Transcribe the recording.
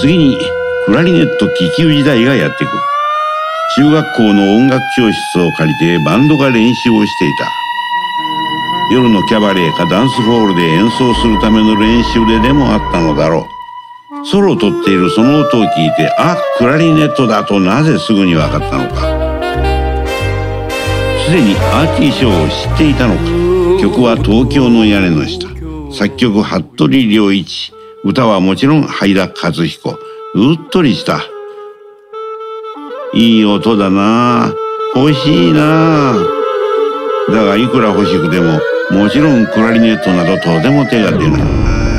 次にクラリネット気球時代がやってくる。中学校の音楽教室を借りてバンドが練習をしていた。夜のキャバレーかダンスホールで演奏するための練習ででもあったのだろう。ソロを取っているその音を聞いてあクラリネットだとなぜすぐに分かったのか。すでにアーティーショーを知っていたのか。曲は東京の屋根の下。作曲服部良一。歌はもちろん灰田和彦。うっとりした。いい音だな。欲しいな。だがいくら欲しくてももちろんクラリネットなどとても手が出ない。